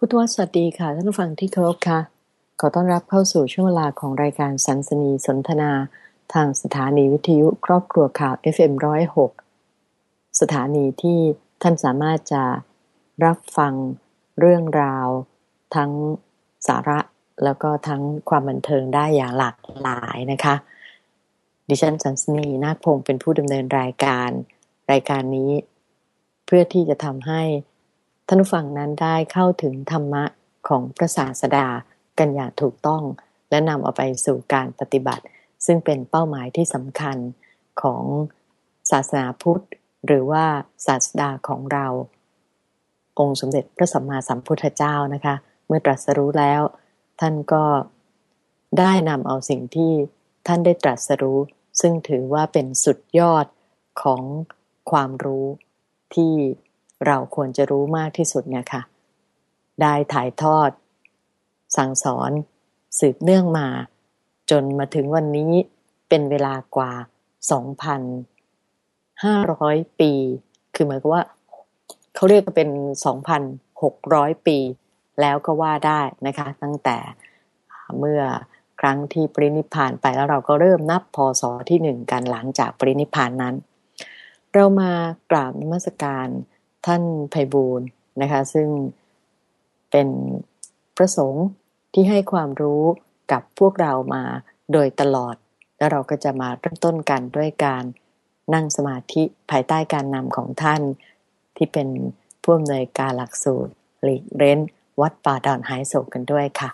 พุทธวสวัสดีค่ะท่านผู้ฟังที่เคารพค่ะ ขอต้อนรับเข้าสู่ช่วงเวลาของรายการสันสนีสนทนา ทางสถานีวิทยุครอบครัวข่าว FM106 สถานีที่ท่านสามารถจะรับฟังเรื่องราว ทั้งสาระแล้วก็ทั้งความบันเทิงได้อย่างหลากหลายนะคะ ดิฉันสันสนีนาคพงศ์เป็นผู้ดำเนินรายการ รายการนี้ เพื่อที่จะทำให้ ท่านผู้ฟังนั้นได้เข้าถึงธรรมะของพระศาสดากันอย่างถูกต้อง และนำเอาไปสู่การปฏิบัติ ซึ่งเป็นเป้าหมายที่สำคัญของศาสนาพุทธ หรือว่าศาสดาของเรา องค์สมเด็จพระสัมมาสัมพุทธเจ้านะคะ เมื่อตรัสรู้แล้ว ท่านก็ได้นำเอาสิ่งที่ท่านได้ตรัสรู้ ซึ่งถือว่าเป็นสุดยอดของความรู้ที่ เราควรจะรู้มากที่สุดเนี่ยค่ะ ได้ถ่ายทอด สั่งสอน สืบเนื่องมา จนมาถึงวันนี้เป็นเวลากว่า 2,500 ปี คือหมายความว่า เขาเรียกเป็น 2,600 ปี แล้วก็ว่าได้นะคะ ตั้งแต่เมื่อครั้งที่ปรินิพานไปแล้วเราก็เริ่มนับพศที่หนึ่งกันหลังจากปรินิพานนั้น เรามากราบนมัสการ ท่านไพบูลนะคะ ซึ่งเป็นพระสงฆ์ที่ให้ความรู้กับพวกเรามาโดยตลอด แล้วเราก็จะมาเริ่มต้นกันด้วยการนั่งสมาธิภายใต้การนำของท่าน ที่เป็นผู้อำนวยการหลักสูตรหลีกเร้น วัดป่าดอนไฮโศกกันด้วยค่ะ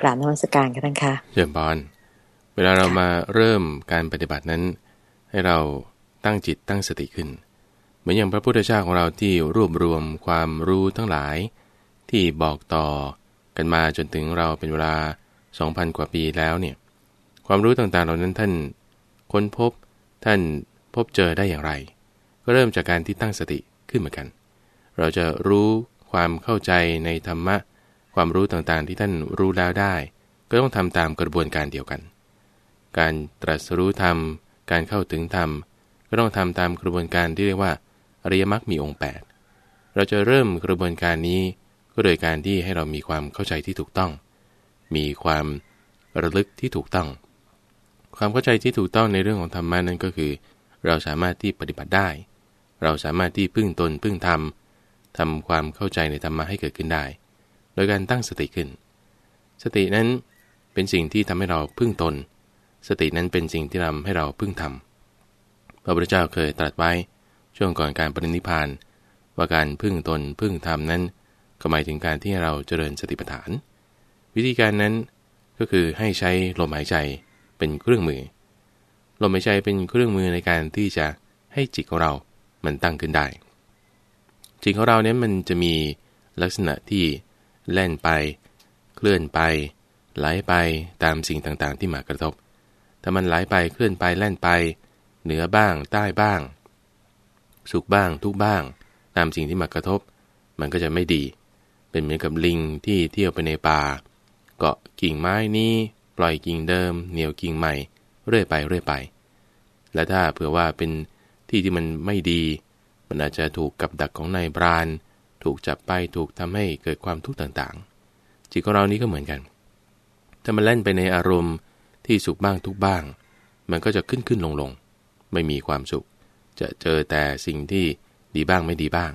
กราบนมัสการกันทั้งค่ะเยี่ยมบอลเวลาเรามาเริ่มการปฏิบัตินั้น ให้เราตั้งจิตตั้งสติขึ้น มือนอย่างพระพุทธเจ้าของเราที่รวบรวมความรู้ทั้งหลาย ที่บอกต่อกันมาจนถึงเราเป็นเวลา 2,000 กว่าปีแล้วเนี่ยความรู้ต่างๆเหล่านั้นท่านค้นพบท่านพบเจอได้อย่างไร ก็เริ่มจากการที่ตั้งสติขึ้นเหมือนกัน เราจะรู้ความเข้าใจในธรรมะ ความรู้ต่างๆที่ท่านรู้แล้วได้ ก็ต้องทำตามกระบวนการเดียวกัน การตรัสรู้ธรรม การเข้าถึงธรรม ก็ต้องทำตามกระบวนการที่เรียกว่า อริยมรรคมีองค์ 8 เราจะเริ่มกระบวนการนี้ก็โดยการที่ให้เรามีความเข้าใจที่ถูกต้อง มีความระลึกที่ถูกต้อง ความเข้าใจที่ถูกต้องในเรื่องของธรรมะนั้นก็คือ เราสามารถที่ปฏิบัติได้ เราสามารถที่พึ่งตนพึ่งธรรมทำความเข้าใจในธรรมะให้เกิดขึ้นได้ โดยการตั้งสติขึ้น สตินั้นเป็นสิ่งที่ทำให้เราพึ่งตน สตินั้นเป็นสิ่งที่ทำให้เราพึ่งธรรมพระพุทธเจ้าเคยตรัสไว้ ช่วงก่อนการปรินิพานว่าการพึ่งตนพึ่งธรรมนั้น ก็หมายถึงการที่เราเจริญสติปัฏฐาน วิธีการนั้นก็คือให้ใช้ลมหายใจเป็นเครื่องมือ ลมหายใจเป็นเครื่องมือในการที่จะให้จิตของเรา มันตั้งขึ้นได้ จิตของเราเนี่ยมันจะมีลักษณะที่แล่นไป เคลื่อนไป ไหลไปตามสิ่งต่างๆ ที่มากระทบ ถ้ามันไหลไปเคลื่อนไปแล่นไป เหนือบ้าง ใต้บ้าง สุขบ้างทุกบ้าง ตามสิ่งที่มากระทบ มันก็จะไม่ดี เป็นเหมือนกับลิงที่เที่ยวไปในป่า เกาะกิ่งไม้นี้ ปล่อยกิ่งเดิม เหนียวกิ่งใหม่ เรื่อยไปเรื่อยไป และถ้าเผื่อว่าเป็นที่ที่มันไม่ดี มันอาจจะถูกกับดักของนายบรานถูกจับไปถูกทำให้เกิดความทุกข์ต่างๆ จิตของเรานี้ก็เหมือนกัน ถ้ามันเล่นไปในอารมณ์ที่สุขบ้างทุกบ้าง มันก็จะขึ้นขึ้นลงลง ไม่มีความสุข จะเจอแต่สิ่งที่ดีบ้างไม่ดีบ้าง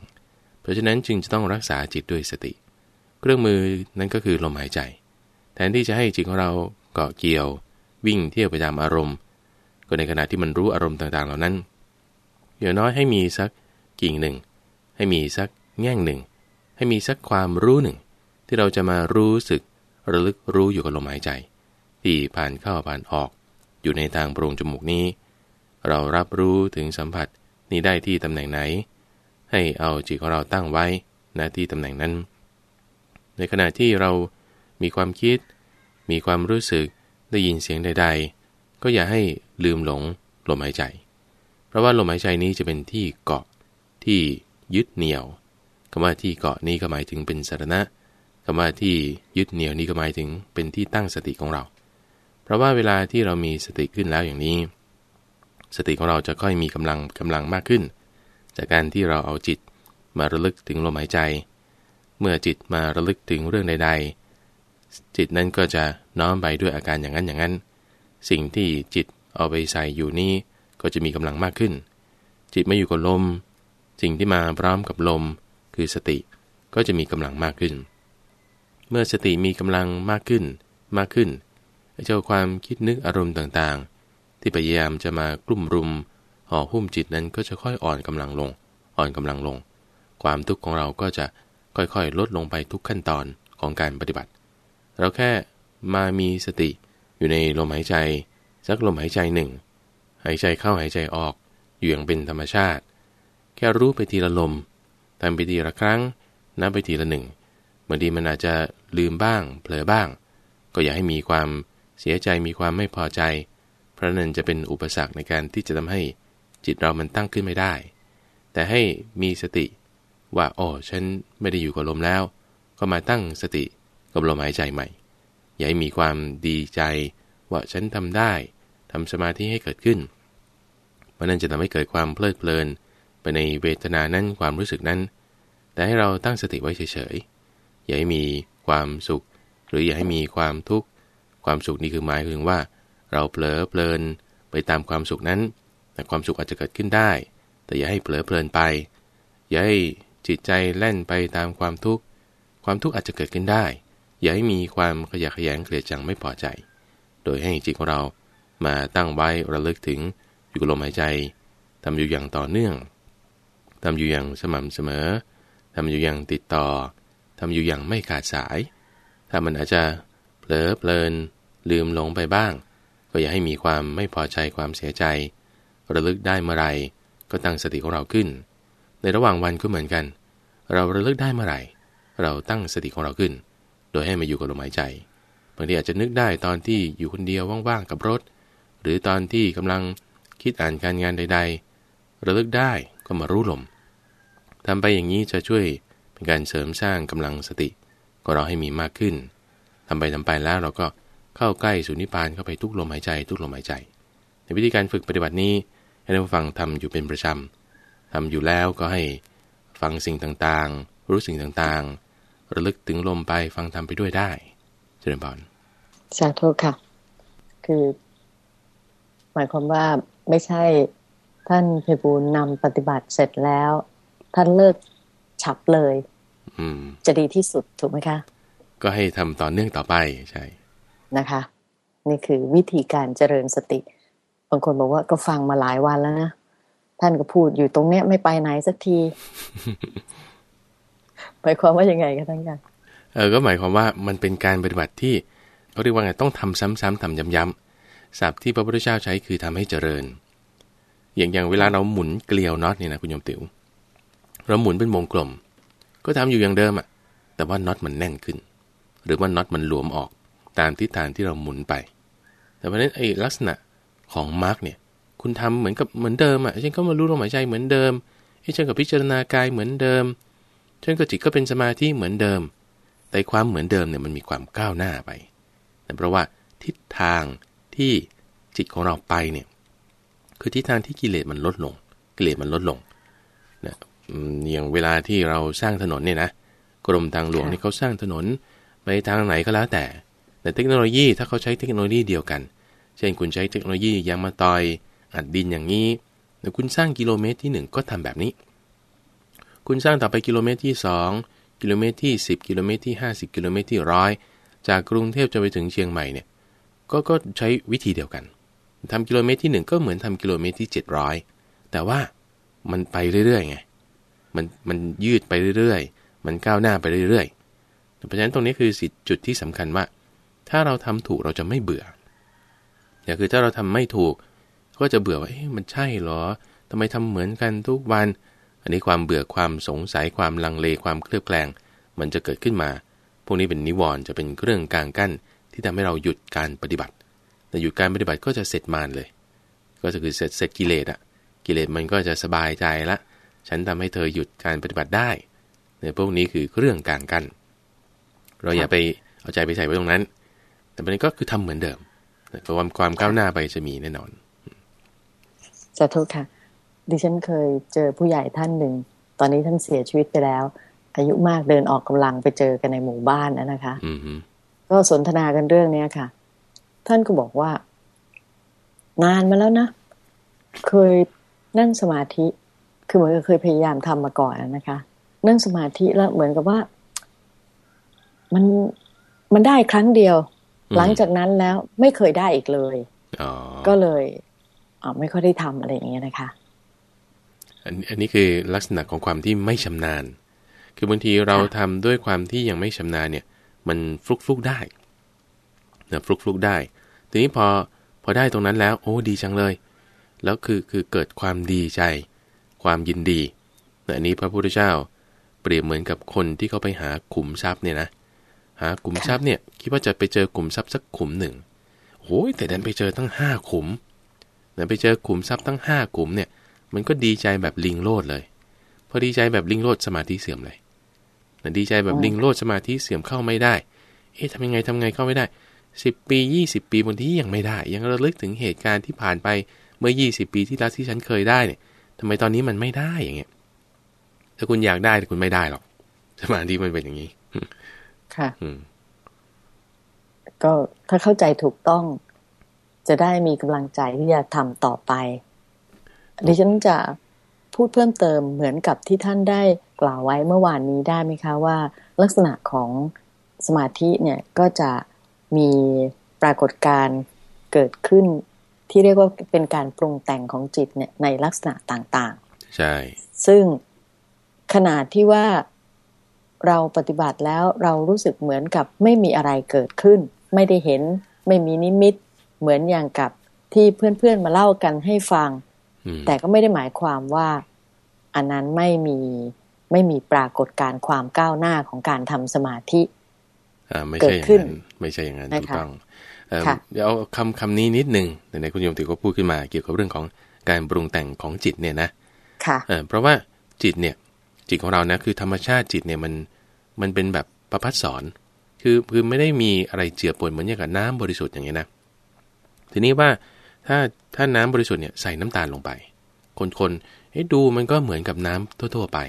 เพราะฉะนั้นจึงจะต้องรักษาจิตด้วยสติ เครื่องมือนั้นก็คือลมหายใจ แทนที่จะให้จิตของเราเกาะเกี่ยว วิ่งเที่ยวไปตามอารมณ์ ก็ในขณะที่มันรู้อารมณ์ต่างๆ เหล่านั้นอย่างน้อยให้มีสักกิ่งหนึ่ง ให้มีสักแง่งหนึ่ง ให้มีสักความรู้หนึ่ง ที่เราจะมารู้สึกระลึกรู้อยู่กับลมหายใจ ที่ผ่านเข้าผ่านออก อยู่ในทางโพรงจมูกนี้ เรารับรู้ถึงสัมผัสนี้ได้ที่ตำแหน่งไหน ให้เอาจิตของเราตั้งไว้ณที่ตำแหน่งนั้น ในขณะที่เรามีความคิด มีความรู้สึกได้ยินเสียงใด ๆ ก็อย่าให้ลืมหลงลมหายใจ เพราะว่าลมหายใจนี้จะเป็นที่เกาะที่ยึดเหนี่ยวคำว่าที่เกาะนี้ก็หมายถึงเป็นสารณะคำว่าที่ยึดเหนี่ยวนี้ก็หมายถึงเป็นที่ตั้งสติของเรา เพราะว่าเวลาที่เรามีสติขึ้นแล้วอย่างนี้ สติของเราจะค่อยมีกำลังกำลังมากขึ้น จากการที่เราเอาจิตมาระลึกถึงลมหายใจ เมื่อจิตมาระลึกถึงเรื่องใด ๆ จิตนั้นก็จะน้อมไปด้วยอาการอย่างนั้นอย่างนั้น สิ่งที่จิตเอาไปใส่อยู่นี้ก็จะมีกำลังมากขึ้น จิตมาอยู่กับลม สิ่งที่มาพร้อมกับลม คือสติก็จะมีกำลังมากขึ้น เมื่อสติมีกำลังมากขึ้นมากขึ้นเจ้าความคิดนึกอารมณ์ต่าง ที่พยายามจะมากลุ่มรุมห่อหุ้มจิตนั้นก็จะค่อยอ่อนกำลังลง อ่อนกำลังลง ความทุกข์ของเราก็จะค่อยๆ ลดลงไปทุกขั้นตอนของการปฏิบัติ เราแค่มามีสติอยู่ในลมหายใจ สักลมหายใจหนึ่งหายใจเข้าหายใจออกอยู่อย่างเป็นธรรมชาติ แค่รู้ไปทีละลมทำไปทีละครั้งนับไปทีละหนึ่งบางทีมันอาจจะลืมบ้าง เผลอบ้าง ก็อย่าให้มีความเสียใจมีความไม่พอใจ ราะนั่นจะเป็นอุปสรรคในการที่จะทำให้จิตเรามันตั้งขึ้นไม่ได้ แต่ให้มีสติว่าโอ้ฉันไม่ได้อยู่กับลมแล้ว ก็มาตั้งสติกับลมหายใจใหม่ อย่าให้มีความดีใจว่าฉันทำได้ทำสมาธิให้เกิดขึ้นเพราะนั้นจะทำให้เกิดความเพลิดเพลิน ไปในเวทนานั้นความรู้สึกนั้น แต่ให้เราตั้งสติไว้เฉยๆ อย่าให้มีความสุข หรืออย่าให้มีความทุกข์ ความสุขนี่คือหมายถึงว่า เราเผลอเพลินไปตามความสุขนั้น แต่ความสุขอาจจะเกิดขึ้นได้ แต่อย่าให้เผลอเพลินไป อย่าให้จิตใจแล่นไปตามความทุกข์ ความทุกข์อาจจะเกิดขึ้นได้ อย่าให้มีความขยะแขยงเกลียดจังไม่พอใจ โดยให้จิตของเรามาตั้งไว้ระลึกถึงอยู่ลมหายใจทำอยู่อย่างต่อเนื่องทำอยู่อย่างสม่ำเสมอทำอยู่อย่างติดต่อทำอยู่อย่างไม่ขาดสาย ถ้ามันอาจจะเผลอเพลินลืมหลงไปบ้าง ก็อย่าให้มีความไม่พอใจความเสียใจ ระลึกได้เมื่อไรก็ตั้งสติของเราขึ้น ในระหว่างวันก็เหมือนกัน เราระลึกได้เมื่อไหร่เราตั้งสติของเราขึ้น โดยให้มาอยู่กับลมหายใจบางทีอาจจะนึกได้ตอนที่อยู่คนเดียวว่างๆกับรถ หรือตอนที่กำลังคิดอ่านการงานใด ๆ ระลึกได้ก็มารู้ลมทำไปอย่างนี้จะช่วยเป็นการเสริมสร้างกำลังสติก็เราให้มีมากขึ้นทำไปทำไปแล้วเราก็ เข้าใกล้สุนิพานเข้าไปทุกลมหายใจ ทุกลมหายใจ ในวิธีการฝึกปฏิบัตินี้ให้ท่านฟังทำอยู่เป็นประจำทำอยู่แล้วก็ให้ฟังสิ่งต่างๆ รู้สิ่งต่างๆ ระลึกถึงลมไปฟังทำไปด้วยได้เจริญพรสาธุค่ะ คือ หมายความว่าไม่ใช่ท่านเพบูลนำปฏิบัติเสร็จแล้ว ท่านเลิกฉับเลยอืมจะดีที่สุดถูกไหมคะ ก็ให้ทำต่อเนื่องต่อไปใช่ นะคะ นี่คือวิธีการเจริญสติ บางคนบอกว่าก็ฟังมาหลายวันแล้วนะ ท่านก็พูดอยู่ตรงเนี้ยไม่ไปไหนสักทีหมายความว่ายังไงคะท่านกันเออก็หมายความว่ามันเป็นการปฏิบัติที่เขาเรียกว่าไงต้องทำซ้ำๆทำย้ำๆศัพท์ที่พระพุทธเจ้าใช้คือทำให้เจริญ อย่างอย่างเวลาเราหมุนเกลียวน็อตเนี่ยนะคุณโยมติว๋วเราหมุนเป็นวงกลม ก็ทำอยู่อย่างเดิมอะแต่ว่าน็อตมันแน่นขึ้น หรือว่าน็อตมันหลวมออก ตามทิศทางที่เราหมุนไป แต่เพราะนั้นไอ้ลักษณะของมาร์กเนี่ย คุณทำเหมือนกับเหมือนเดิมอะฉันก็มารู้ลมหายใจเหมือนเดิมไอ้ฉันกับพิจารณากายเหมือนเดิมฉันกับจิตก็เป็นสมาธิเหมือนเดิม แต่ความเหมือนเดิมเนี่ยมันมีความก้าวหน้าไปแต่เพราะว่าทิศทางที่จิตของเราไปเนี่ยคือทิศทางที่กิเลสมันลดลง กิเลสมันลดลงนะอย่างเวลาที่เราสร้างถนนเนี่ยนะกรมทางหลวงนี่เขาสร้างถนนไปทางไหนก็แล้วแต่ แต่เทคโนโลยีถ้าเขาใช้เทคโนโลยีเดียวกัน เช่นคุณใช้เทคโนโลยียางมาตอยอัดดินอย่างนี้แต่คุณสร้างกิโลเมตรที่ 1 ก็ทำแบบนี้ คุณสร้างต่อไปกิโลเมตรที่ 2 กิโลเมตรที่ 10 กิโลเมตรที่ 50 กิโลเมตรที่ร้อยจากกรุงเทพจะไปถึงเชียงใหม่เนี่ยก็ก็ใช้วิธีเดียวกันทำกิโลเมตรที่ 1 ก็เหมือนทำกิโลเมตรที่ 700 แต่ว่ามันไปเรื่อยๆไงมันมันยืดไปเรื่อยๆ มันก้าวหน้าไปเรื่อยๆเพราะฉะนั้นตรงนี้คือสิจุดที่สำคัญว่า ถ้าเราทำถูกเราจะไม่เบื่ออย่างคือถ้าเราทำไม่ถูก ก็จะเบื่อว่าเอ๊ะมันใช่เหรอทำไมทำเหมือนกันทุกวัน อันนี้ความเบื่อความสงสัยความลังเลความเคลือบแคลง มันจะเกิดขึ้นมา พวกนี้เป็นนิวรณ์จะเป็นเครื่องกลางกั้น ที่ทำให้เราหยุดการปฏิบัติ แต่หยุดการปฏิบัติก็จะเสร็จมานเลย ก็จะคือเสร็จเสร็จกิเลสอะกิเลสมันก็จะสบายใจละ ฉันทำให้เธอหยุดการปฏิบัติได้ในพวกนี้คือเครื่องกลางกั้นเราอย่าไปเอาใจไปใส่ไว้ตรงนั้น แต่ประเด็นก็คือทำเหมือนเดิมเพราะความความก้าวหน้าไปจะมีแน่นอนจะโทษค่ะ ดิฉันเคยเจอผู้ใหญ่ท่านหนึ่ง ตอนนี้ท่านเสียชีวิตไปแล้ว อายุมากเดินออกกำลังไปเจอกันในหมู่บ้านนะนะคะอืมฮึก็สนทนากันเรื่องเนี้ยค่ะ ท่านก็บอกว่า นานมาแล้วนะ เคยนั่งสมาธิ คือเหมือนกับเคยพยายามทำมาก่อนนะคะ นั่งสมาธิแล้วเหมือนกับว่า มันมันได้ครั้งเดียว หลังจากนั้นแล้วไม่เคยได้อีกเลยอ๋อก็เลยอ่าไม่ค่อยได้ทำอะไรอย่างเงี้ยนะคะอันอันนี้คือลักษณะของความที่ไม่ชำนาญ คือบางทีเราทำด้วยความที่ยังไม่ชำนาญเนี่ย มันฟลุกฟลุกๆได้นะฟลุกฟลุกๆได้ ทีนี้พอพอได้ตรงนั้นแล้ว โอ้ดีจังเลย แล้วคือคือเกิดความดีใจ ความยินดีนะอันนี้พระพุทธเจ้า เปรียบเหมือนกับคนที่เขาไปหาขุมทรัพย์เนี่ยนะ หาขุมทรัพย์เนี่ย คิดว่าจะไปเจอขุมทรัพย์สักขุมหนึ่งโอ้ยแต่ดันไปเจอตั้งห้าขุมแต่ไปเจอขุมทรัพย์ตั้งห้าขุมเนี่ย มันก็ดีใจแบบลิงโลดเลย พอดีใจแบบลิงโลดสมาธิเสื่อมเลยนดีใจแบบลิงโลดสมาธิเสื่อมเข้าไม่ได้ เอ๊ะทำยังไงทำไงเข้าไม่ได้สิบปียี่สิบปีบางทียังไม่ได้ ยังระลึกถึงเหตุการณ์ที่ผ่านไปเมื่อยี่สิบปีที่แล้วที่ฉันเคยได้เนี่ยทำไมตอนนี้มันไม่ได้อย่างเงี้ยถ้าคุณอยากได้แต่คุณไม่ได้หรอกสมาธิมันเป็นอย่างนี้ ค่ะอืมก็ถ้าเข้าใจถูกต้อง จะได้มีกำลังใจที่จะทำต่อไปดิฉันจะพูดเพิ่มเติมเหมือนกับที่ท่านได้กล่าวไว้เมื่อวานนี้ได้ไหมคะว่า ลักษณะของสมาธิเนี่ยก็จะมีปรากฏการณ์เกิดขึ้น ที่เรียกว่าเป็นการปรุงแต่งของจิตเนี่ยในลักษณะต่างใช่ๆซึ่งขนาดที่ว่า เราปฏิบัติแล้วเรารู้สึกเหมือนกับไม่มีอะไรเกิดขึ้น ไม่ได้เห็น ไม่มีนิมิต เหมือนอย่างกับที่เพื่อนๆมาเล่ากันให้ฟังอืมแต่ก็ไม่ได้หมายความว่า อันนั้นไม่มีไม่มีปรากฏการณ์ความก้าวหน้าของการทำสมาธิอ่าไม่เกิใช่ดอย่างขึ้นนั้นไม่ใช่อย่างนั้นนะคะถูกต้องเอิ่มค่ะเดี๋ยวเอาคำคำนี้นิดหนึ่งในคุณโยมติก็พูดขึ้นมาเกี่ยวกับเรื่องของการปรุงแต่งของจิตเนี่ยนะค่ะเออเพราะว่าจิตเนี่ย จิตของเรานะคือธรรมชาติจิตเนี่ยมันมันเป็นแบบประพัดสอนคือคือไม่ได้มีอะไรเจือปนเหมือนอย่างกับน้ำบริสุทธิ์อย่างเงี้ยนะ ทีนี้ว่าถ้าถ้าน้ำบริสุทธิ์เนี่ยใส่น้ำตาลลงไป คนๆเอ๊ะดูมันก็เหมือนกับน้ำทั่วๆไป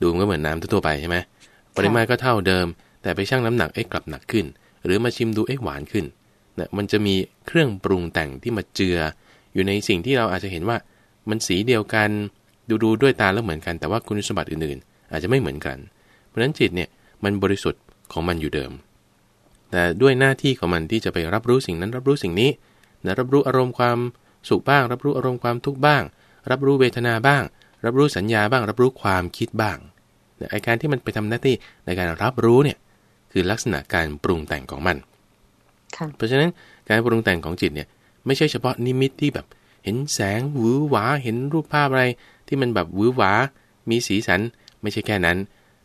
ดูมันก็เหมือนน้ำทั่วๆไปใช่ไหมปริมาณก็เท่าเดิม แต่ไปชั่งน้ำหนักเอ๊ะกลับหนักขึ้น หรือมาชิมดูเอ๊ะหวานขึ้นนะมันจะมีเครื่องปรุงแต่งที่มาเจือ อยู่ในสิ่งที่เราอาจจะเห็นว่า มันสีเดียวกัน ดูดูด้วยตาแล้วเหมือนกัน แต่ว่าคุณสมบัติอื่นๆ อาจจะไม่เหมือนกัน เพราะฉะนั้นจิตเนี่ยมันบริสุทธิ์ของมันอยู่เดิม แต่ด้วยหน้าที่ของมันที่จะไปรับรู้สิ่งนั้นรับรู้สิ่งนี้นะรับรู้อารมณ์ความสุขบ้าง รับรู้อารมณ์ความทุกข์บ้าง รับรู้เวทนาบ้าง รับรู้สัญญาบ้าง รับรู้ความคิดบ้างเนี่ยไอการที่มันไปทำหน้าที่ในการรับรู้เนี่ยคือลักษณะการปรุงแต่งของมันค่ะเพราะฉะนั้นการปรุงแต่งของจิตเนี่ยไม่ใช่เฉพาะนิมิตที่แบบเห็นแสงหวือหวาเห็นรูปภาพอะไร ที่มันแบบหวือหวา มีสีสันไม่ใช่แค่นั้น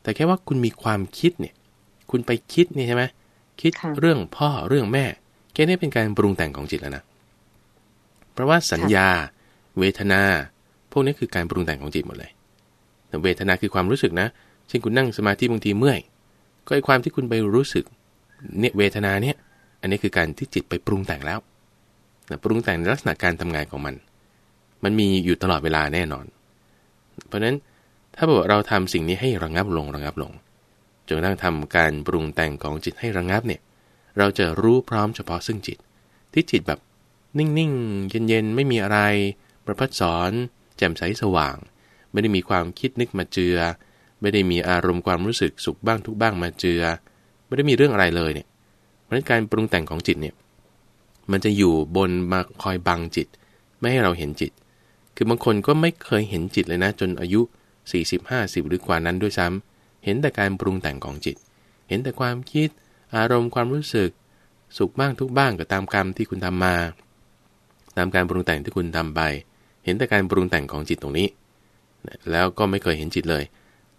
แต่แค่ว่าคุณมีความคิดเนี่ย คุณไปคิดเนี่ยใช่ไหมคิดค่ะเรื่องพ่อเรื่องแม่แค่นี้เป็นการปรุงแต่งของจิตแล้วนะเพราะว่าสัญญา เวทนา พวกนี้คือการปรุงแต่งของจิตหมดเลยแต่เวทนาคือความรู้สึกนะเช่นคุณนั่งสมาธิบางทีเมื่อย ก็ไอความที่คุณไปรู้สึกเนี่ยเวทนาเนี่ย อันนี้คือการที่จิตไปปรุงแต่งแล้วนะปรุงแต่งในลักษณะการทำงานของมัน มันมีอยู่ตลอดเวลาแน่นอน เพราะนั้นถ้าบอกว่าเราทำสิ่งนี้ให้ระงับลงระงับลงจนกระทั่งทำการปรุงแต่งของจิตให้ระงับเนี่ยเราจะรู้พร้อมเฉพาะซึ่งจิต ที่จิตแบบนิ่งๆ เย็นๆ ไม่มีอะไร ประพัดสอน แจ่มใสสว่าง ไม่ได้มีความคิดนึกมาเจือ ไม่ได้มีอารมณ์ความรู้สึกสุขบ้างทุกบ้างมาเจือ ไม่ได้มีเรื่องอะไรเลยเนี่ยเพราะนั้นการปรุงแต่งของจิตเนี่ยมันจะอยู่บนมาคอยบังจิต ไม่ให้เราเห็นจิต คือบางคนก็ไม่เคยเห็นจิตเลยนะ จนอายุ 40 50 หรือกว่านั้นด้วยซ้ำเห็นแต่การปรุงแต่งของจิต เห็นแต่ความคิด อารมณ์ความรู้สึก สุขบ้างทุกบ้างก็ตามกรรมที่คุณทำมา ตามการปรุงแต่งที่คุณทำไป เห็นแต่การปรุงแต่งของจิตตรงนี้ แล้วก็ไม่เคยเห็นจิตเลย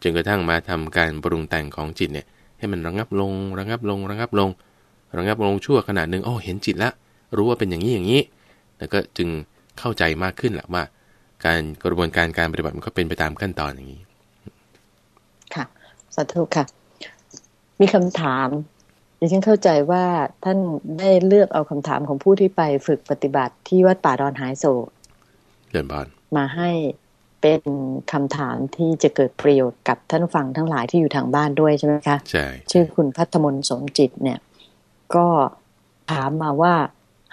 จนกระทั่งมาทำการปรุงแต่งของจิตเนี่ยให้มันระงับลงระงับลงระงับลงระงับลงชั่วขนาดหนึ่งโอ้เห็นจิตละ รู้ว่าเป็นอย่างนี้อย่างนี้ แล้วก็จึงเข้าใจมากขึ้นแหละว่า การกระบวนการการปฏิบัติมันก็เป็นไปตามขั้นตอนอย่างนี้ ค่ะสาธุค่ะ มีคำถามดิฉันเข้าใจว่าท่านได้เลือกเอาคำถามของผู้ที่ไปฝึกปฏิบัติที่วัดป่าดอนหายโศกเดินบานมาให้เป็นคำถามที่จะเกิดประโยชน์กับท่านฟังทั้งหลายที่อยู่ทางบ้านด้วยใช่ไหมคะใช่ชื่อคุณพัฒมนสมจิตเนี่ย ก็ถามมาว่า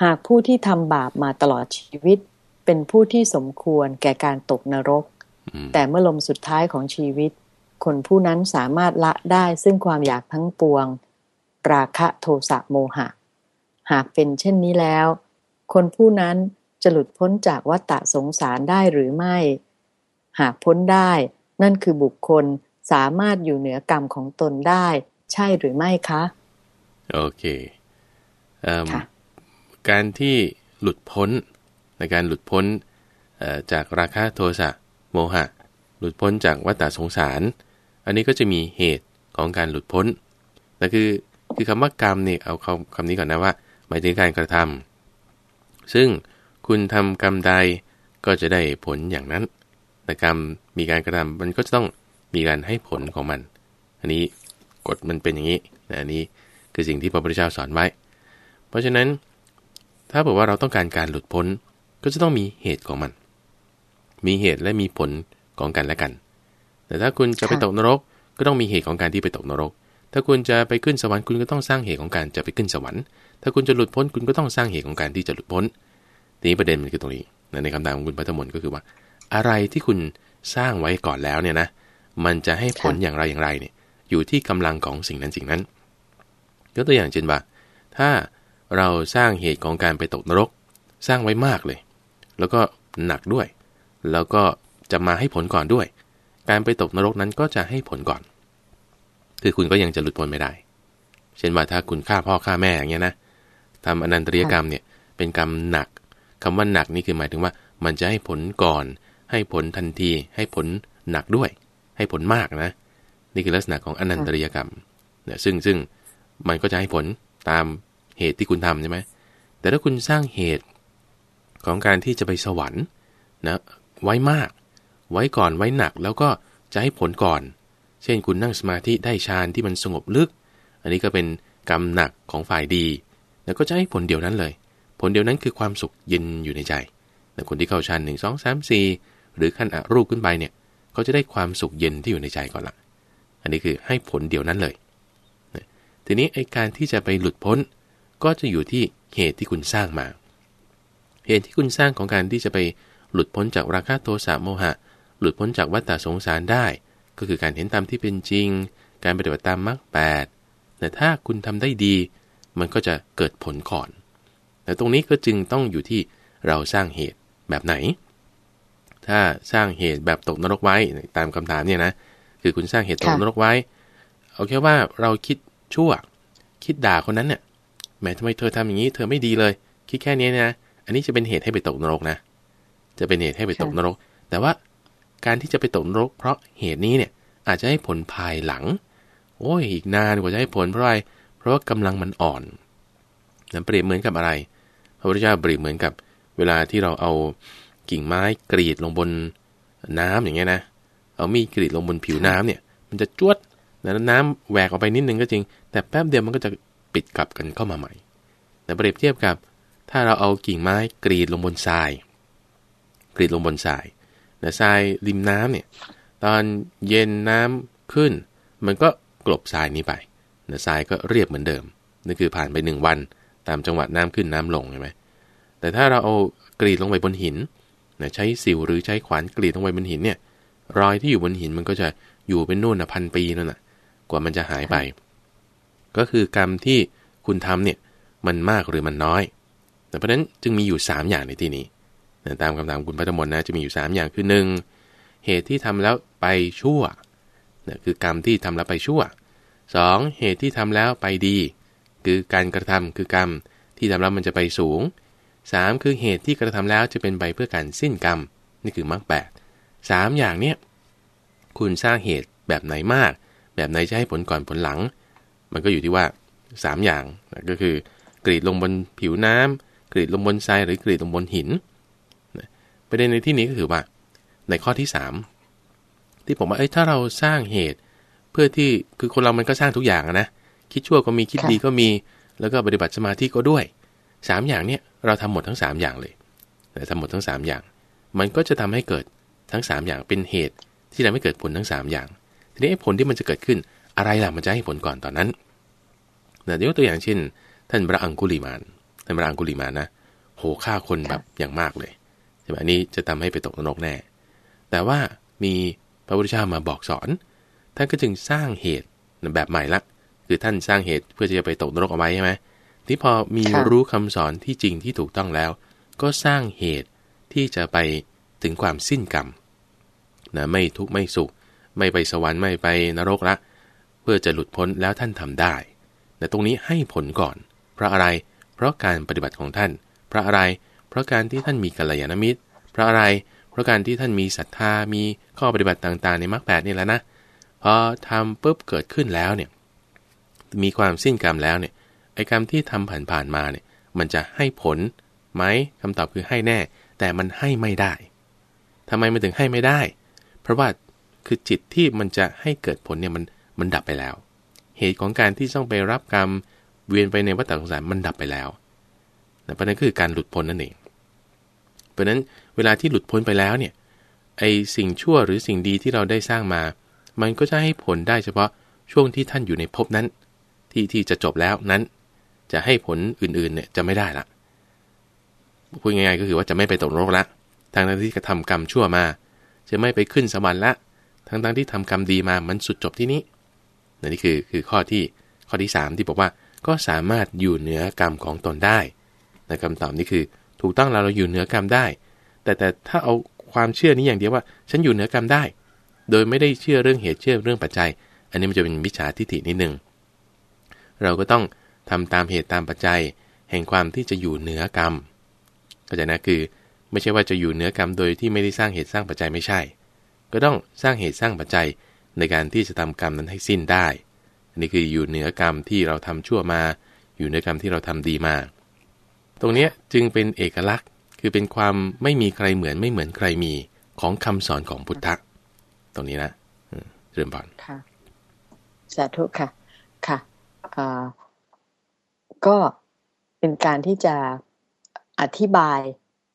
หากผู้ที่ทำบาปมาตลอดชีวิต เป็นผู้ที่สมควรแก่การตกนรก แต่เมื่อลมสุดท้ายของชีวิต คนผู้นั้นสามารถละได้ซึ่งความอยากทั้งปวง ราคะโทสะโมหะ หากเป็นเช่นนี้แล้ว คนผู้นั้นจะหลุดพ้นจากวัฏสงสารได้หรือไม่ หากพ้นได้นั่นคือบุคคลสามารถอยู่เหนือกรรมของตนได้ ใช่หรือไม่คะ โอเคการที่หลุดพ้น ในการหลุดพ้นจากราคะโทสะโมหะ หลุดพ้นจากวัฏสงสาร อันนี้ก็จะมีเหตุของการหลุดพ้นนั่นคือคือคำว่ากรรมเนี่ยเอาคำคำนี้ก่อนนะว่า หมายถึงการกระทำซึ่งคุณทำกรรมใดก็จะได้ผลอย่างนั้น แต่กรรมมีการกระทำมันก็จะต้องมีการให้ผลของมัน อันนี้กฎมันเป็นอย่างนี้นะอันนี้คือสิ่งที่พระพุทธเจ้าสอนไว้ เพราะฉะนั้นถ้าบอกว่าเราต้องการการหลุดพ้น ก็จะต้องมีเหตุของมัน มีเหตุและมีผลของกันและกัน แต่ถ้าคุณจะไปตกนรก ก็ต้องมีเหตุของการที่ไปตกนรก ถ้าคุณจะไปขึ้นสวรรค์คุณก็ต้องสร้างเหตุของการจะไปขึ้นสวรรค์ ถ้าคุณจะหลุดพ้นคุณก็ต้องสร้างเหตุของการที่จะหลุดพ้น ทีนี้ประเด็นมันคือตรงนี้ ในคำถามของคุณพัทมนก็คือว่า อะไรที่คุณสร้างไว้ก่อนแล้วเนี่ยนะ มันจะให้ผลอย่างไรอย่างไรเนี่ย อยู่ที่กำลังของสิ่งนั้นสิ่งนั้น ยกตัวอย่างเช่นว่า ถ้าเราสร้างเหตุของการไปตกนรก สร้างไว้มากเลย แล้วก็หนักด้วย แล้วก็จะมาให้ผลก่อนด้วย การไปตกนรกนั้นก็จะให้ผลก่อน คือคุณก็ยังจะหลุดพ้นไม่ได้ เช่นว่าถ้าคุณฆ่าพ่อฆ่าแม่อย่างเงี้ยนะทำอนันตริยกรรมเนี่ยเป็นกรรมหนักคำว่าหนักนี่คือหมายถึงว่า มันจะให้ผลก่อน ให้ผลทันที ให้ผลหนักด้วย ให้ผลมากนะ นี่คือลักษณะของอนันตริยกรรมเนี่ยซึ่งซึ่งมันก็จะให้ผลตามเหตุที่คุณทำใช่ไหมแต่ถ้าคุณสร้างเหตุ ของการที่จะไปสวรรค์นะไว้มาก ไว้ก่อนไว้หนักแล้วก็จะให้ผลก่อน เช่นคุณนั่งสมาธิได้ฌานที่มันสงบลึก อันนี้ก็เป็นกรรมหนักของฝ่ายดี แล้วก็จะให้ผลเดียวนั้นเลย ผลเดียวนั้นคือความสุขเย็นอยู่ในใจแต่คนที่เข้าฌานหนึ่งสองสามสี่หรือขั้นอรูปขึ้นไปเนี่ยเขาจะได้ความสุขเย็นที่อยู่ในใจก่อนละอันนี้คือให้ผลเดียวนั้นเลยทีนี้ไอการที่จะไปหลุดพ้นก็จะอยู่ที่เหตุที่คุณสร้างมา เหตุที่คุณสร้างของการที่จะไปหลุดพ้นจากราคะโทสะโมหะ หลุดพ้นจากวัฏฏะสงสารได้ ก็คือการเห็นตามที่เป็นจริง การปฏิบัติตามมรรคแปดแต่ถ้าคุณทำได้ดี มันก็จะเกิดผลก่อน แต่ตรงนี้ก็จึงต้องอยู่ที่เราสร้างเหตุแบบไหน ถ้าสร้างเหตุแบบตกนรกไว้ตามคำถามเนี่ยนะคือคุณสร้างเหตุตกนรกไว้เอาแค่ว่าเราคิดชั่ว คิดด่าคนนั้นเนี่ยแหมทำไมเธอทำอย่างนี้ เธอไม่ดีเลย คิดแค่นี้นะ อันนี้จะเป็นเหตุให้ไปตกนรกนะ จะเป็นเหตุให้ไปตกนรก แต่ว่าการที่จะไปตกนรก เพราะเหตุนี้เนี่ยอาจจะให้ผลภายหลัง โอ้ยอีกนานกว่าจะให้ผลเพราะอะไร เพราะว่ากำลังมันอ่อนนั่นเปรียบเหมือนกับอะไร พระพุทธเจ้าเปรียบเหมือนกับ เวลาที่เราเอากิ่งไม้กรีดลงบนน้ำอย่างเงี้ยนะ เอามีกรีดลงบนผิวน้ำเนี่ย มันจะจวดแล้วน้ำแหวกออกไปนิดนึงก็จริง แต่แป๊บเดียวมันก็จะปิดกลับกันเข้ามาใหม่ แต่เปรียบเทียบกับ ถ้าเราเอากิ่งไม้กรีดลงบนทราย กรีดลงบนทรายแต่ทรายริมน้ำเนี่ยตอนเย็นน้ำขึ้น มันก็กลบทรายนี้ไปแต่ทรายก็เรียบเหมือนเดิมนั่นคือผ่านไปหนึ่งวัน ตามจังหวะน้ำขึ้นน้ำลงใช่ไหมแต่ถ้าเราเอากรีดลงไปบนหินใช้สิวหรือใช้ขวานกรีดลงไปบนหินเนี่ยรอยที่อยู่บนหินมันก็จะอยู่เป็นนู่นนะพันปีนั่นแหะกว่ามันจะหายไป ก็คือกรรมที่คุณทำเนี่ยมันมากหรือมันน้อย แต่เพราะนั้นจึงมีอยู่ 3 อย่างในที่นี้ตามคำถามคุณพัฒมนนะจะมีอยู่ 3 อย่างคือ 1. เหตุที่ทำแล้วไปชั่วนะคือกรรมที่ทำแล้วไปชั่ว 2. เหตุที่ทำแล้วไปดี คือการกระทำคือกรรมที่ทำแล้วมันจะไปสูง 3. คือเหตุที่กระทำแล้วจะเป็นไปเพื่อการสิ้นกรรม นี่คือมรรคแปดสามอย่างเนี้ยคุณสร้างเหตุแบบไหนมาก แบบไหนจะให้ผลก่อนผลหลัง มันก็อยู่ที่ว่า 3 อย่างนะก็คือกรีดลงบนผิวน้ำ กรีดลงบนทรายหรือกรีดลงบนหินนะประเด็นในที่นี้ก็คือว่าในข้อที่ 3 ที่ผมว่าเอ้ยถ้าเราสร้างเหตุ เพื่อที่คือคนเรามันก็สร้างทุกอย่างนะคิดชั่วก็มีคิดดีก็มีแล้วก็ปฏิบัติสมาธิก็ด้วย 3 อย่างเนี้ยเราทำหมดทั้ง 3 อย่างเลยแต่ทำหมดทั้ง 3 อย่าง มันก็จะทำให้เกิดทั้ง 3 อย่างเป็นเหตุ ที่ทำให้เกิดผลทั้ง 3 อย่าง ทีนี้ผลที่มันจะเกิดขึ้นอะไรล่ะมันจะให้ผลก่อนตอนนั้นนะยกตัวอย่างเช่น ท่านพระอังคุลิมาน ท่านพระอังคุลิมานนะ โหฆ่าคนแบบอย่างมากเลยใช่ไหมอันนี้จะทำให้ไปตกนรกแน่ แต่ว่ามีพระพุทธเจ้ามาบอกสอน ท่านก็จึงสร้างเหตุแบบใหม่ละ คือท่านสร้างเหตุเพื่อจะไปตกนรกเอาไว้ใช่ไหมที่พอมีรู้คำสอนที่จริงที่ถูกต้องแล้ว ก็สร้างเหตุที่จะไปถึงความสิ้นกรรมนะไม่ทุกข์ไม่สุข ไม่ไปสวรรค์ไม่ไปนรกละ เพื่อจะหลุดพ้นแล้วท่านทำได้แต่ตรงนี้ให้ผลก่อน เพราะอะไร เพราะการปฏิบัติของท่าน เพราะอะไร เพราะการที่ท่านมีกัลยาณมิตร เพราะอะไร เพราะการที่ท่านมีศรัทธา มีข้อปฏิบัติต่างๆ ในมรรคแปดนี่แหละนะ พอทำปุ๊บเกิดขึ้นแล้วเนี่ย มีความสิ้นกรรมแล้วเนี่ย ไอ้กรรมที่ทำผ่านๆมาเนี่ย มันจะให้ผลไหมคำตอบคือให้แน่ แต่มันให้ไม่ได้ทำไมมันถึงให้ไม่ได้ เพราะว่าคือจิตที่มันจะให้เกิดผลเนี่ยมันมันดับไปแล้ว เหตุของการที่ต้องไปรับกรรม เวียนไปในวัฏสงสารมันดับไปแล้วนะเพระนั้นคือการหลุดพ้นนั่นเอง เพราะนั้นเวลาที่หลุดพ้นไปแล้วเนี่ยไอสิ่งชั่วหรือสิ่งดีที่เราได้สร้างมา มันก็จะให้ผลได้เฉพาะช่วงที่ท่านอยู่ในภพนั้น ที่ที่จะจบแล้วนั้น จะให้ผลอื่นๆเนี่ยจะไม่ได้ละพูดง่ายๆก็คือว่าจะไม่ไปตกนรกละทางที่กระทำกรรมชั่วมา จะไม่ไปขึ้นสวรรค์ละทั้งๆที่ทำกรรมดีมามันสุดจบที่นี้นี่คือคือข้อที่ข้อที่ 3 ที่บอกว่า ก็สามารถอยู่เหนือกรรมของตนได้ในคำตอบนี้คือ ถูกต้องเราเราอยู่เหนือกรรมได้ แต่แต่ถ้าเอาความเชื่อนี้อย่างเดียวว่า ฉันอยู่เหนือกรรมได้ โดยไม่ได้เชื่อเรื่องเหตุเชื่อเรื่องปัจจัย อันนี้มันจะเป็นมิจฉาทิฏฐินิดนึงเราก็ต้องทำตามเหตุตามปัจจัย แห่งความที่จะอยู่เหนือกรรมก็จะนะคือไม่ใช่ว่าจะอยู่เหนือกรรมโดยที่ไม่ได้สร้างเหตุสร้างปัจจัยไม่ใช่ ก็ต้องสร้างเหตุสร้างปัจจัยในการที่จะทำกรรมนั้นให้สิ้นได้ นนี้คืออยู่เหนือกรรมที่เราทำชั่วมา อยู่เหนือกรรมที่เราทำดีมา ตรงนี้จึงเป็นเอกลักษณ์คือเป็นความไม่มีใครเหมือนไม่เหมือนใครมีของคำสอนของพุทธะตรงนี้นะเริ่มบอนค่ะสาธุค่ะค่ะก็เป็นการที่จะอธิบาย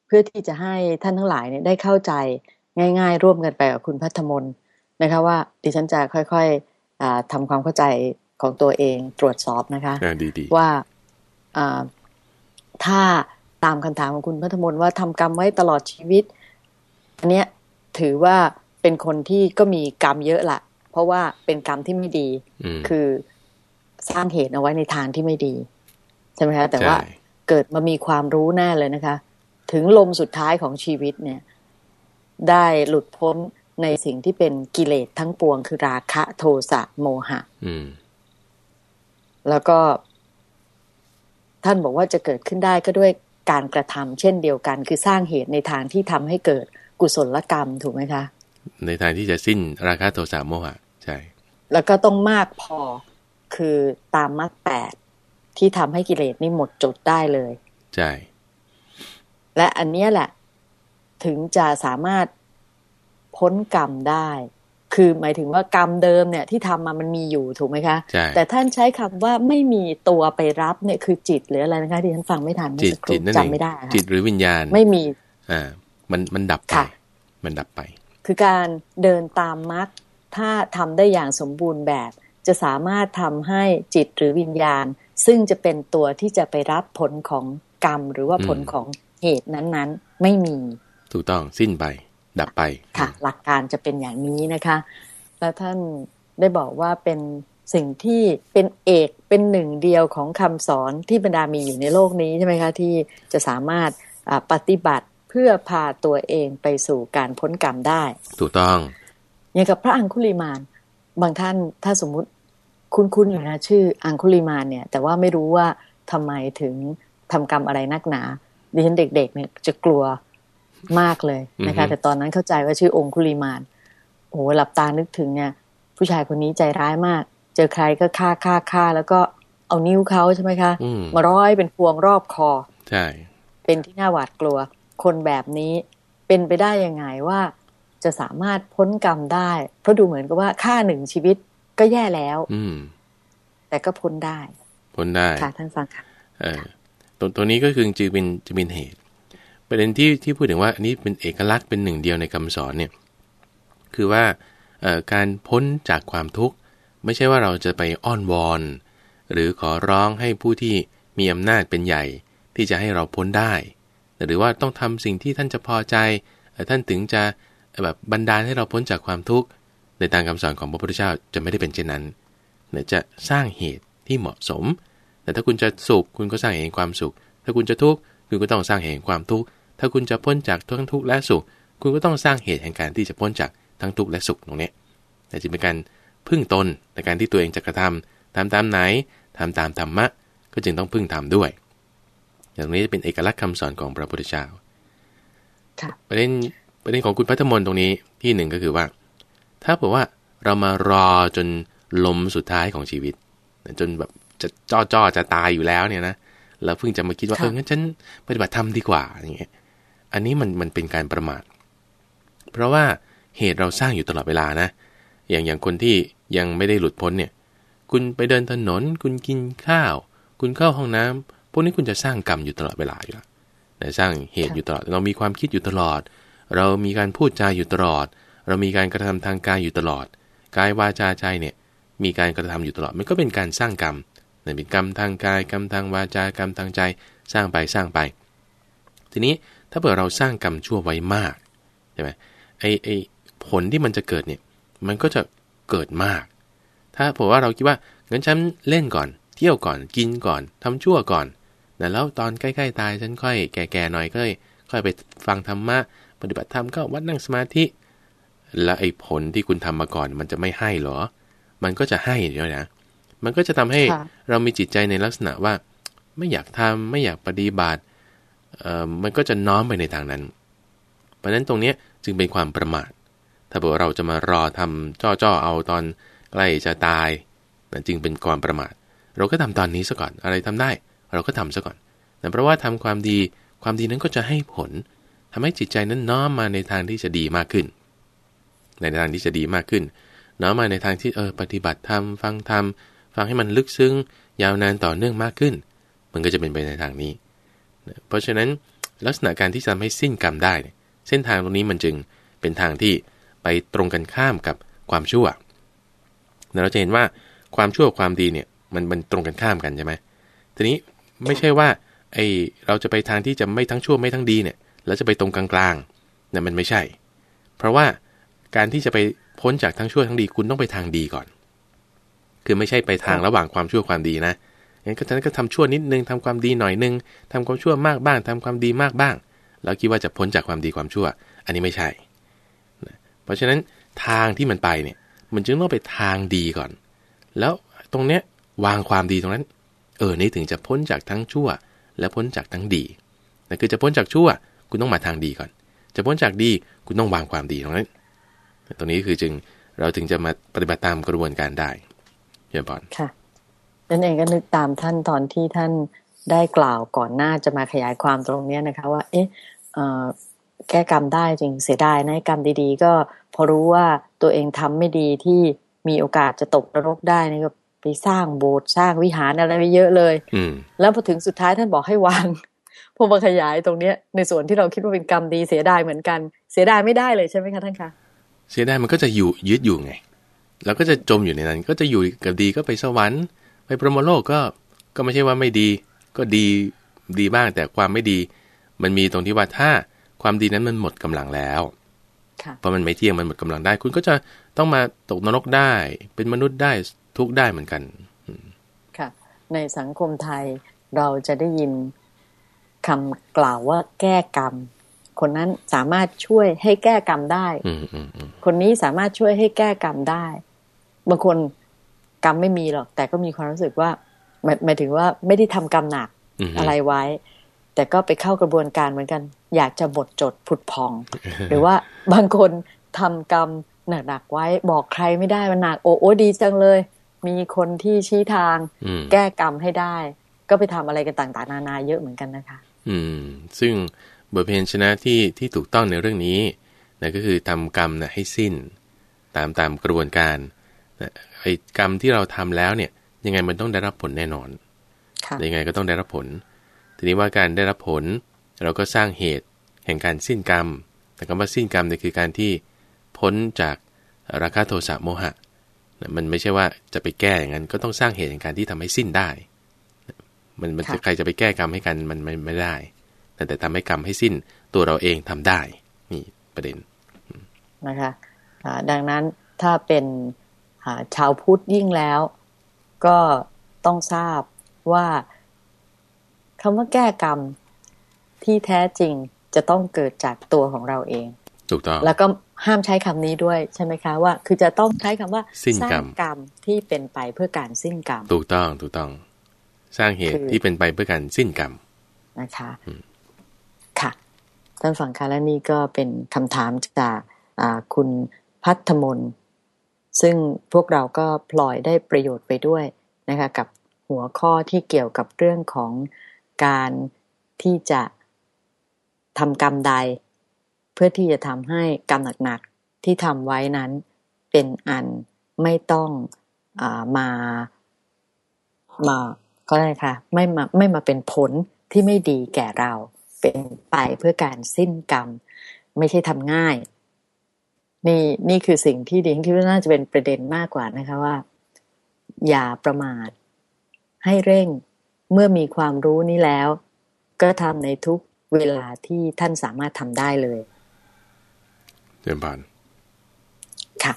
เพื่อที่จะให้ท่านทั้งหลายเนี่ยได้เข้าใจง่าย ๆ ร่วมกันไปกับคุณพัฒมนนะคะว่าดิฉันจะค่อยๆ ทำความเข้าใจของตัวเองตรวจสอบนะคะว่าถ้าตามคำถามของคุณพัฒมนว่าทำกรรมไว้ตลอดชีวิต อันเนี้ยถือว่าเป็นคนที่ก็มีกรรมเยอะละเพราะว่าเป็นกรรมที่ไม่ดี คือสร้างเหตุเอาไว้ในทางที่ไม่ดีใช่ไหมคะแต่ว่าเกิดมามีความรู้แน่เลยนะคะ ถึงลมสุดท้ายของชีวิตเนี่ย ได้หลุดพ้น ในสิ่งที่เป็นกิเลสทั้งปวง คือราคะโทสะโมหะแล้วก็ ท่านบอกว่าจะเกิดขึ้นได้ก็ด้วยการกระทำเช่นเดียวกัน คือสร้างเหตุในทางที่ทำให้เกิดกุศลกรรมถูกไหมคะ ในทางที่จะสิ้นราคะโทสะโมหะใช่แล้วก็ต้องมากพอคือตามมรรคแปดที่ทำให้กิเลสนี่หมดจดได้เลย ใช่ และอันนี้แหละ ถึงจะสามารถ พ้นกรรมได้ คือหมายถึงว่ากรรมเดิมเนี่ยที่ทำมามันมีอยู่ถูกไหมคะใช่แต่ท่านใช้คำว่าไม่มีตัวไปรับเนี่ยคือจิตหรืออะไรนะคะที่ฉันฟังไม่ทันจิตจิตนั่นเองจำไม่ได้จิตหรือวิญญาณไม่มีอ่ามันมันดับไปมันดับไป คือการเดินตามมรรคถ้าทำได้อย่างสมบูรณ์แบบ จะสามารถทำให้จิตหรือวิญญาณ ซึ่งจะเป็นตัวที่จะไปรับผลของกรรม หรือว่าผลของเหตุนั้นๆ ไม่มี ถูกต้องสิ้นไป ดับไปค่ะ หลักการจะเป็นอย่างนี้นะคะ แล้วท่านได้บอกว่าเป็นสิ่งที่เป็นเอกเป็นหนึ่งเดียวของคำสอนที่บรรดามีอยู่ในโลกนี้ใช่ไหมคะ ที่จะสามารถปฏิบัติเพื่อพาตัวเองไปสู่การพ้นกรรมได้ ถูกต้อง อย่างกับพระอังคุลิมานบางท่านถ้าสมมุติคุ้นๆอยู่นะชื่ออังคุลิมานเนี่ย แต่ว่าไม่รู้ว่าทำไมถึงทำกรรมอะไรนักหนาดิฉันเด็กๆเนี่ยจะกลัว มากเลยนะคะ แต่ตอนนั้นเข้าใจว่าชื่อองคุลิมานโอ้หลับตานึกถึงเนี่ย ผู้ชายคนนี้ใจร้ายมาก เจอใครก็ฆ่าฆ่าฆ่าแล้วก็เอานิ้วเขาใช่ไหมคะ มาร้อยเป็นพวงรอบคอ ใช่ เป็นที่น่าหวาดกลัว คนแบบนี้เป็นไปได้ยังไงว่า จะสามารถพ้นกรรมได้ เพราะดูเหมือนกับว่าฆ่าหนึ่งชีวิตก็แย่แล้ว อืมแต่ก็พ้นได้ พ้นได้ ค่ะท่านฟังค่ะเออตัวตัวนี้ก็คือจึงเป็นจะเป็นเหตุ ประเด็นที่ที่พูดถึงว่าอันนี้เป็นเอกลักษณ์เป็นหนึ่งเดียวในคำสอนเนี่ยคือว่าการพ้นจากความทุกข์ ไม่ใช่ว่าเราจะไปอ้อนวอน หรือขอร้องให้ผู้ที่มีอำนาจเป็นใหญ่ ที่จะให้เราพ้นได้ หรือว่าต้องทำสิ่งที่ท่านจะพอใจ ท่านถึงจะแบบบันดาลให้เราพ้นจากความทุกข์ ในทางคำสอนของพระพุทธเจ้าจะไม่ได้เป็นเช่นนั้นจะสร้างเหตุที่เหมาะสม แต่ถ้าคุณจะสุขคุณก็สร้างเหตุความสุข ถ้าคุณจะทุกข์ คุณก็ต้องสร้างเหตุความทุกข์ ถ้าคุณจะพ้นจากทั้งทุกข์และสุข คุณก็ต้องสร้างเหตุแห่งการที่จะพ้นจากทั้งทุกข์และสุขตรงนี้แต่จะเป็นการพึ่งตนในการที่ตัวเองจะกระทำทำตามไหนทำตามธรรมะ ก็จึงต้องพึ่งทำด้วย อย่างนี้จะเป็นเอกลักษณ์คำสอนของพระพุทธเจ้าประเด็นประเด็นของคุณพัฒมนตรงนี้ที่หนึ่งก็คือว่า ถ้าบอกว่าเรามารอจนลมสุดท้ายของชีวิต จนแบบจะจ้อจ้อจะตายอยู่แล้วเนี่ยนะ เราเพิ่งจะมาคิดว่าเอองั้นฉันปฏิบัติธรรมดีกว่าอย่างเงี้ยอันนี้มันมันเป็นการประมาท เพราะว่าเหตุเราสร้างอยู่ตลอดเวลานะ อย่างอย่างคนที่ยังไม่ได้หลุดพ้นเนี่ย คุณไปเดินถนน คุณกินข้าว คุณเข้าห้องน้ำพวกนี้คุณจะสร้างกรรมอยู่ตลอดเวลาอยู่แล้วแต่สร้างเหตุอยู่ตลอด เรามีความคิดอยู่ตลอด เรามีการพูดจาอยู่ตลอด เรามีการกระทำทางกายอยู่ตลอด กายวาจาใจเนี่ย มีการกระทำอยู่ตลอด มันก็เป็นการสร้างกรรมเนี่ยเป็นกรรมทางกายกรรมทางวาจากรรมทางใจสร้างไปสร้างไป ทีนี้ถ้าเผื่อเราสร้างกรรมชั่วไว้มากใช่ไหมไอไอผลที่มันจะเกิดเนี่ยมันก็จะเกิดมาก ถ้าผมว่าเราคิดว่างั้นฉันเล่นก่อน เที่ยวก่อนกินก่อนทำชั่วก่อนแล้วตอนใกล้ๆตายฉันค่อยแก่ๆหน่อยก็ค่อยไปฟังธรรมะปฏิบัติธรรมก็วัดนั่งสมาธิ แล้วไอ้ผลที่คุณทำมาก่อนมันจะไม่ให้หรอ มันก็จะให้เดี๋ยวนะ มันก็จะทำให้เรามีจิตใจในลักษณะว่า ไม่อยากทำไม่อยากปฏิบัติเอ่อมันก็จะน้อมไปในทางนั้น เพราะฉะนั้นตรงนี้จึงเป็นความประมาท ถ้าบอกเราจะมารอทำจ้อๆเอาตอนใกล้จะตายนั่นจึงเป็นความประมาท เราก็ทำตอนนี้ซะก่อนอะไรทำได้ เราก็ทำซะก่อนแต่เพราะว่าทำความดีความดีนั้นก็จะให้ผลทำให้จิตใจนั้นน้อมมาในทางที่จะดีมากขึ้น ในทางที่จะดีมากขึ้น น้อมมาในทางที่เออปฏิบัติธรรมฟังธรรม ฟังให้มันลึกซึ้งยาวนานต่อเนื่องมากขึ้น มันก็จะเป็นไปในทางนี้ เพราะฉะนั้นลักษณะการที่จะทำให้สิ้นกรรมได้ เส้นทางตรงนี้มันจึงเป็นทางที่ไปตรงกันข้ามกับความชั่ว เราจะเห็นว่าความชั่วความดีเนี่ยมันมันตรงกันข้ามกันใช่ไหมทีนี้ไม่ใช่ว่าไอเราจะไปทางที่จะไม่ทั้งชั่วไม่ทั้งดีเนี่ยแล้วจะไปตรงกลางๆเนี่ยมันไม่ใช่ เพราะว่าการที่จะไปพ้นจากทั้งชั่วทั้งดีคุณต้องไปทางดีก่อน คือไม่ใช่ไปทางระหว่างความชั่วความดีนะงั้นก็ฉะนั้นก็ทำชั่วนิดนึงทำความดีหน่อยนึงทำความชั่วมากบ้างทำความดีมากบ้าง แล้วคิดว่าจะพ้นจากความดีความชั่ว อันนี้ไม่ใช่ เพราะฉะนั้นทางที่มันไปเนี่ย มันจึงต้องไปทางดีก่อน แล้วตรงเนี้ยวางความดีตรงนั้น เออ นี่ถึงจะพ้นจากทั้งชั่ว และพ้นจากทั้งดีนั่นคือจะพ้นจากชั่ว คุณต้องมาทางดีก่อน จะพ้นจากดี คุณต้องวางความดีตรงนั้น ตรงนี้คือจึงเราถึงจะมาปฏิบัติตามกระบวนการได้เยี่ยมบอลค่ะนั่นเองก็นึกตามท่านตอนที่ท่านได้กล่าวก่อนหน้าจะมาขยายความตรงนี้นะคะ ว่า เอ๊ะแก้กรรมได้จริงเสียดายนะกรรมดีๆ ก็พอรู้ว่าตัวเองทำไม่ดีที่มีโอกาสจะตกนรกได้นี่ก็ไปสร้างโบสถ์สร้างวิหารอะไรไปเยอะเลย อืแล้วพอถึงสุดท้ายท่านบอกให้วางพอมาขยายตรงเนี้ย ในส่วนที่เราคิดว่าเป็นกรรมดีเสียดายเหมือนกัน เสียดายไม่ได้เลยใช่ไหมคะท่านคะเสียดายมันก็จะอยู่ยึดอยู่ไง แล้วก็จะจมอยู่ในนั้น ก็จะอยู่กับดีก็ไปสวรรค์ ไปพรหมโลกก็ก็ไม่ใช่ว่าไม่ดี ก็ดีดีบ้างแต่ความไม่ดีมันมีตรงที่ว่าถ้าความดีนั้นมันหมดกำลังแล้วเพราะมันไม่เที่ยงมันหมดกำลังได้ คุณก็จะต้องมาตกนรกได้ เป็นมนุษย์ได้ทุกได้เหมือนกันค่ะ ในสังคมไทยเราจะได้ยินคำกล่าวว่าแก้กรรม คนนั้นสามารถช่วยให้แก้กรรมได้ คนนี้สามารถช่วยให้แก้กรรมได้ บางคนกรรมไม่มีหรอก แต่ก็มีความรู้สึกว่าหมายหมายถึงว่าไม่ได้ทำกรรมหนักอะไรไว้ แต่ก็ไปเข้ากระบวนการเหมือนกัน อยากจะบดจดผุดพอง หรือว่าบางคนทำกรรมหนักๆไว้ บอกใครไม่ได้มันหนักโอ้โอดีจังเลย มีคนที่ชี้ทาง แก้กรรมให้ได้ ก็ไปทำอะไรกันต่างๆ นานาเยอะเหมือนกันนะคะ อืม ซึ่งบทเพลงชนะที่ที่ถูกต้องในเรื่องนี้นะก็คือทำกรรมนะให้สิ้น ตามตามกระบวนการนะ ไอ้กรรมที่เราทำแล้วเนี่ย ยังไงมันต้องได้รับผลแน่นอนยังไงก็ต้องได้รับผล ทีนี้ว่าการได้รับผล เราก็สร้างเหตุแห่งการสิ้นกรรม แต่คำว่าสิ้นกรรมเนี่ยคือการที่พ้นจากราคะโทสะโมหะ มันไม่ใช่ว่าจะไปแก้อย่างนั้น ก็ต้องสร้างเหตุในการที่ทำให้สิ้นได้ มันมันใครจะไปแก้กรรมให้กันมันไม่ไม่ได้ แต่แต่ทำให้กรรมให้สิ้นตัวเราเองทำได้ นี่ประเด็นนะคะดังนั้นถ้าเป็น ชาวพุทธยิ่งแล้ว ก็ต้องทราบว่าคำว่าแก้กรรมที่แท้จริงจะต้องเกิดจากตัวของเราเอง ถูกต้อง แล้วก็ห้ามใช้คำนี้ด้วยใช่ไหมคะว่า คือจะต้องใช้คำว่าสิ้นกรรมกรรมที่เป็นไปเพื่อการสิ้นกรรม ถูกต้องถูกต้อง สร้างเหตุที่เป็นไปเพื่อการสิ้นกรรมนะคะค่ะท่านฟังค่ะและนี่ก็เป็นคำถามจากคุณพัฒมน ซึ่งพวกเราก็พลอยได้ประโยชน์ไปด้วยนะคะกับหัวข้อที่เกี่ยวกับเรื่องของการที่จะทำกรรมใด เพื่อที่จะทำให้กรรมหนักๆที่ทำไว้นั้นเป็นอันไม่ต้องอมามาก็ได้ค่ะไม่มาไม่มาเป็นผลที่ไม่ดีแก่เรา เป็นไปเพื่อการสิ้นกรรม ไม่ใช่ทำง่าย นี่นี่คือสิ่งที่ดิงที่น่าจะเป็นประเด็นมากกว่านะคะว่า อย่าประมาท ให้เร่งเมื่อมีความรู้นี้แล้ว ก็ทำในทุกเวลาที่ท่านสามารถทำได้เลยเดิมบานค่ะ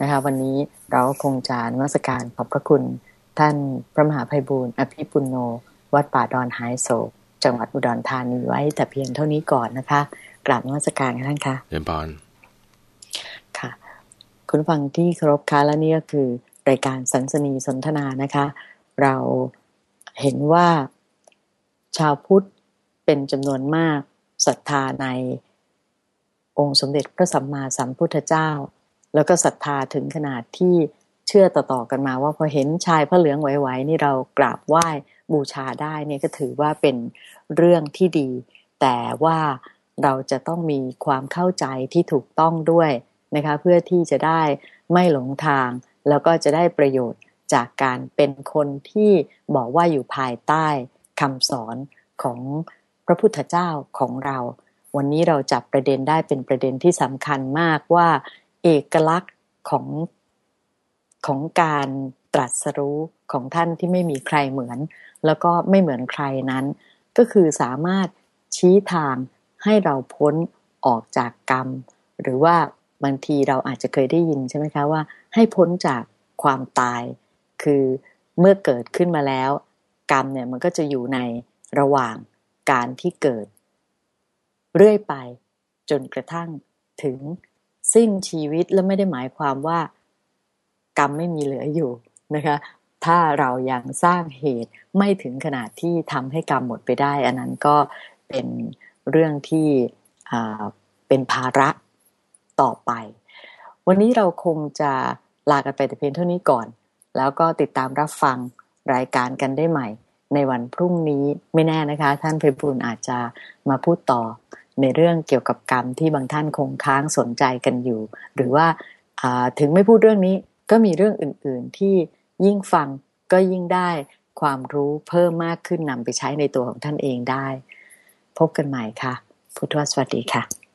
นะคะ วันนี้เราคงจะนมัสการขอบพระคุณท่านพระมหาภัยบูรณ์อภิปุโน วัดป่าดอนไฮโศกจังหวัดอุดรธานีไว้แต่เพียงเท่านี้ก่อนนะคะ กราบนมัสการท่านคะเดิมบานค่ะ คุณฟังที่เคารพค่ะและนี่ก็คือ รายการสันสนีสนทนานะคะ เราเห็นว่าชาวพุทธเป็นจำนวนมากศรัทธาในองค์สมเด็จพระสัมมาสัมพุทธเจ้า แล้วก็ศรัทธาถึงขนาดที่เชื่อต่อๆกันมาว่าพอเห็นชายพระเหลืองไหวๆนี่เรากราบไหว้บูชาได้เนี่ยก็ถือว่าเป็นเรื่องที่ดี แต่ว่าเราจะต้องมีความเข้าใจที่ถูกต้องด้วย นะคะเพื่อที่จะได้ไม่หลงทาง แล้วก็จะได้ประโยชน์จากการเป็นคนที่บอกว่าอยู่ภายใต้คำสอนของพระพุทธเจ้าของเรา วันนี้เราจับประเด็นได้เป็นประเด็นที่สำคัญมากว่าเอกลักษณ์ของของการตรัสรู้ของท่านที่ไม่มีใครเหมือน แล้วก็ไม่เหมือนใครนั้น ก็คือสามารถชี้ทางให้เราพ้นออกจากกรรม หรือว่า บางทีเราอาจจะเคยได้ยินใช่ไหมคะว่า ให้พ้นจากความตาย คือเมื่อเกิดขึ้นมาแล้ว กรรมเนี่ยมันก็จะอยู่ในระหว่างการที่เกิด เรื่อยไปจนกระทั่งถึงสิ้นชีวิตแล้วไม่ได้หมายความว่า กรรมไม่มีเหลืออยู่นะคะ ถ้าเรายังสร้างเหตุไม่ถึงขนาดที่ทำให้กรรมหมดไปได้ อันนั้นก็เป็นเรื่องที่เป็นภาระ ต่อไป วันนี้เราคงจะลากันไปแต่เพียงเท่านี้ก่อน แล้วก็ติดตามรับฟังรายการกันได้ใหม่ ในวันพรุ่งนี้ไม่แน่นะคะ ท่านเพบุญอาจจะมาพูดต่อในเรื่องเกี่ยวกับกรรมที่บางท่านคงค้างสนใจกันอยู่ หรือว่าถึงไม่พูดเรื่องนี้ก็มีเรื่องอื่น ๆ ที่ยิ่งฟังก็ยิ่งได้ความรู้เพิ่มมากขึ้นนำไปใช้ในตัวของท่านเองได้ พบกันใหม่ค่ะ พุทธวสวัสดีค่ะ